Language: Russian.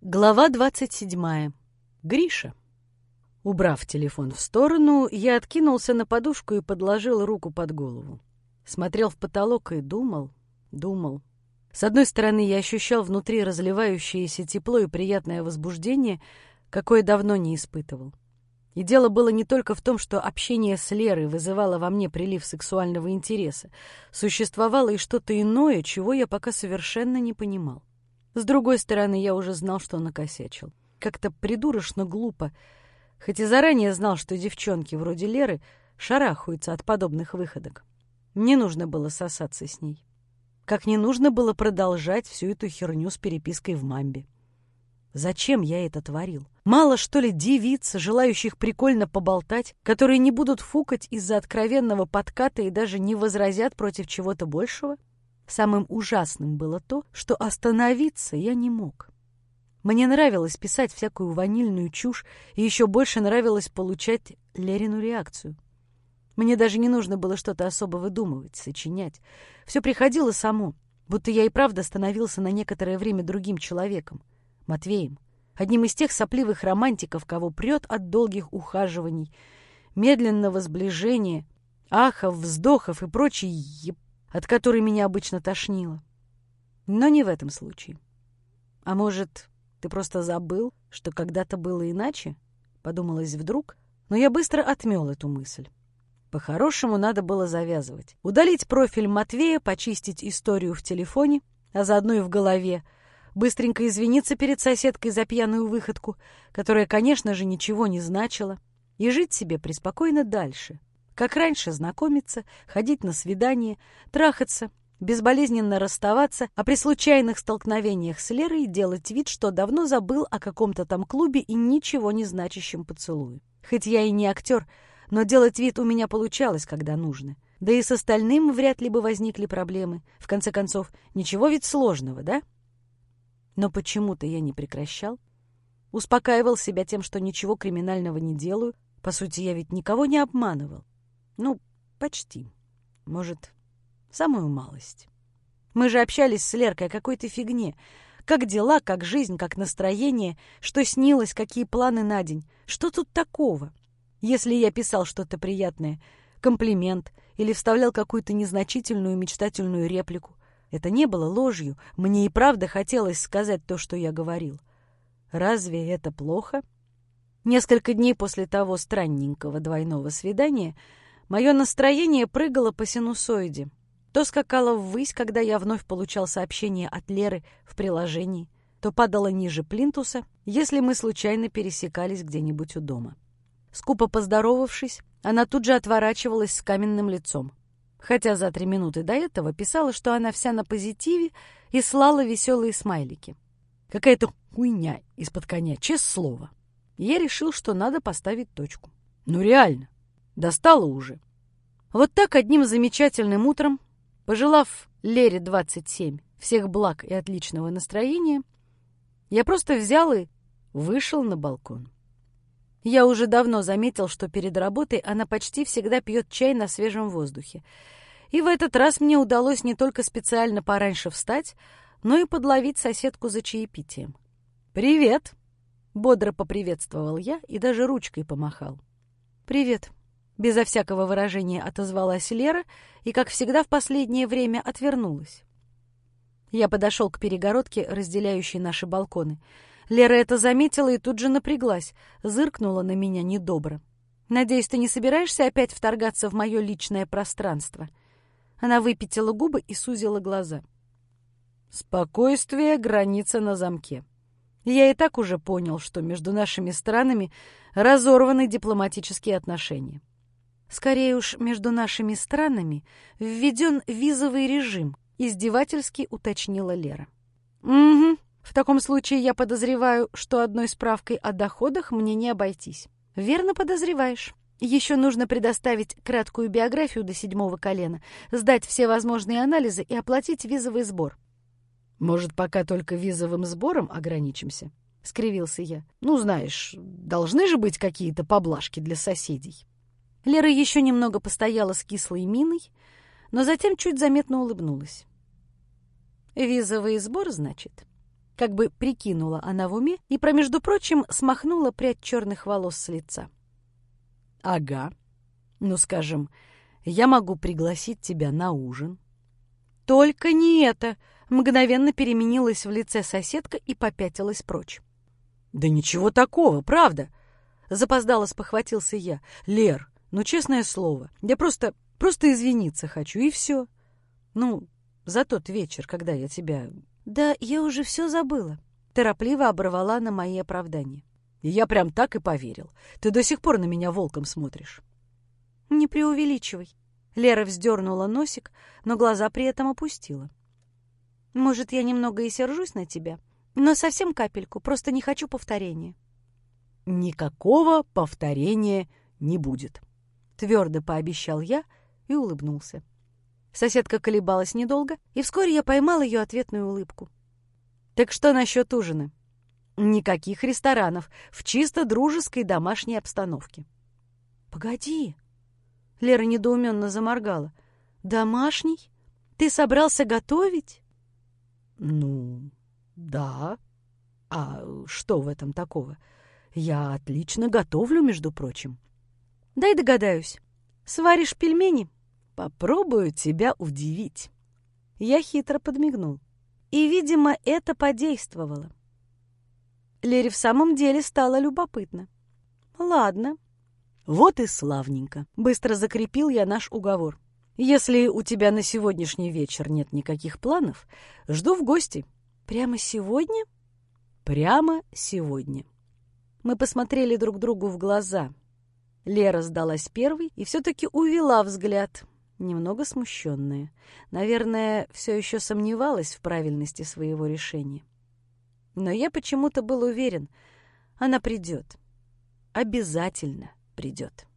Глава 27. Гриша. Убрав телефон в сторону, я откинулся на подушку и подложил руку под голову. Смотрел в потолок и думал, думал. С одной стороны, я ощущал внутри разливающееся тепло и приятное возбуждение, какое давно не испытывал. И дело было не только в том, что общение с Лерой вызывало во мне прилив сексуального интереса. Существовало и что-то иное, чего я пока совершенно не понимал. С другой стороны, я уже знал, что накосячил. Как-то придурочно глупо, хоть и заранее знал, что девчонки вроде Леры шарахаются от подобных выходок. Не нужно было сосаться с ней. Как не нужно было продолжать всю эту херню с перепиской в мамбе. Зачем я это творил? Мало, что ли, девиц, желающих прикольно поболтать, которые не будут фукать из-за откровенного подката и даже не возразят против чего-то большего? Самым ужасным было то, что остановиться я не мог. Мне нравилось писать всякую ванильную чушь, и еще больше нравилось получать Лерину реакцию. Мне даже не нужно было что-то особо выдумывать, сочинять. Все приходило само, будто я и правда становился на некоторое время другим человеком, Матвеем, одним из тех сопливых романтиков, кого прет от долгих ухаживаний, медленного сближения, ахов, вздохов и прочей от которой меня обычно тошнило. Но не в этом случае. А может, ты просто забыл, что когда-то было иначе? Подумалось вдруг, но я быстро отмел эту мысль. По-хорошему надо было завязывать. Удалить профиль Матвея, почистить историю в телефоне, а заодно и в голове, быстренько извиниться перед соседкой за пьяную выходку, которая, конечно же, ничего не значила, и жить себе преспокойно дальше, как раньше знакомиться, ходить на свидания, трахаться, безболезненно расставаться, а при случайных столкновениях с Лерой делать вид, что давно забыл о каком-то там клубе и ничего не значащем поцелуе. Хоть я и не актер, но делать вид у меня получалось, когда нужно. Да и с остальным вряд ли бы возникли проблемы. В конце концов, ничего ведь сложного, да? Но почему-то я не прекращал. Успокаивал себя тем, что ничего криминального не делаю. По сути, я ведь никого не обманывал. Ну, почти. Может, самую малость. Мы же общались с Леркой о какой-то фигне. Как дела, как жизнь, как настроение, что снилось, какие планы на день. Что тут такого? Если я писал что-то приятное, комплимент или вставлял какую-то незначительную мечтательную реплику, это не было ложью, мне и правда хотелось сказать то, что я говорил. Разве это плохо? Несколько дней после того странненького двойного свидания Мое настроение прыгало по синусоиде. То скакало ввысь, когда я вновь получал сообщение от Леры в приложении, то падало ниже плинтуса, если мы случайно пересекались где-нибудь у дома. Скупо поздоровавшись, она тут же отворачивалась с каменным лицом. Хотя за три минуты до этого писала, что она вся на позитиве и слала веселые смайлики. Какая-то хуйня из-под коня, честное слово. Я решил, что надо поставить точку. Ну реально. Достало уже. Вот так одним замечательным утром, пожелав Лере 27 всех благ и отличного настроения, я просто взял и вышел на балкон. Я уже давно заметил, что перед работой она почти всегда пьет чай на свежем воздухе. И в этот раз мне удалось не только специально пораньше встать, но и подловить соседку за чаепитием. «Привет!» — бодро поприветствовал я и даже ручкой помахал. «Привет!» Безо всякого выражения отозвалась Лера и, как всегда в последнее время, отвернулась. Я подошел к перегородке, разделяющей наши балконы. Лера это заметила и тут же напряглась, зыркнула на меня недобро. «Надеюсь, ты не собираешься опять вторгаться в мое личное пространство?» Она выпятила губы и сузила глаза. «Спокойствие, граница на замке. Я и так уже понял, что между нашими странами разорваны дипломатические отношения. Скорее уж, между нашими странами введен визовый режим, издевательски уточнила Лера. Угу. В таком случае я подозреваю, что одной справкой о доходах мне не обойтись. Верно подозреваешь. Еще нужно предоставить краткую биографию до седьмого колена, сдать все возможные анализы и оплатить визовый сбор. Может, пока только визовым сбором ограничимся? — скривился я. «Ну, знаешь, должны же быть какие-то поблажки для соседей». Лера еще немного постояла с кислой миной, но затем чуть заметно улыбнулась. «Визовый сбор, значит? Как бы прикинула она в уме и, про между прочим, смахнула прядь черных волос с лица. «Ага. Ну, скажем, я могу пригласить тебя на ужин». «Только не это!» — мгновенно переменилась в лице соседка и попятилась прочь. «Да ничего такого, правда!» — запоздало спохватился я. «Лер, ну, честное слово, я просто, просто извиниться хочу, и все. Ну, за тот вечер, когда я тебя...» «Да я уже все забыла», — торопливо оборвала на мои оправдания. И я прям так и поверил. Ты до сих пор на меня волком смотришь. Не преувеличивай. Лера вздернула носик, но глаза при этом опустила. Может, я немного и сержусь на тебя, но совсем капельку, просто не хочу повторения. Никакого повторения не будет, твердо пообещал я и улыбнулся. Соседка колебалась недолго, и вскоре я поймал ее ответную улыбку. «Так что насчет ужина?» Никаких ресторанов, в чисто дружеской домашней обстановке. «Погоди!» — Лера недоуменно заморгала. «Домашний? Ты собрался готовить?» «Ну, да. А что в этом такого? Я отлично готовлю, между прочим». «Дай догадаюсь. Сваришь пельмени?» «Попробую тебя удивить». Я хитро подмигнул. И, видимо, это подействовало. Лере в самом деле стало любопытно. «Ладно». «Вот и славненько», — быстро закрепил я наш уговор. «Если у тебя на сегодняшний вечер нет никаких планов, жду в гости». «Прямо сегодня?» «Прямо сегодня». Мы посмотрели друг другу в глаза. Лера сдалась первой и все-таки увела взгляд, немного смущенная. Наверное, все еще сомневалась в правильности своего решения. Но я почему-то был уверен, она придет. Обязательно придет.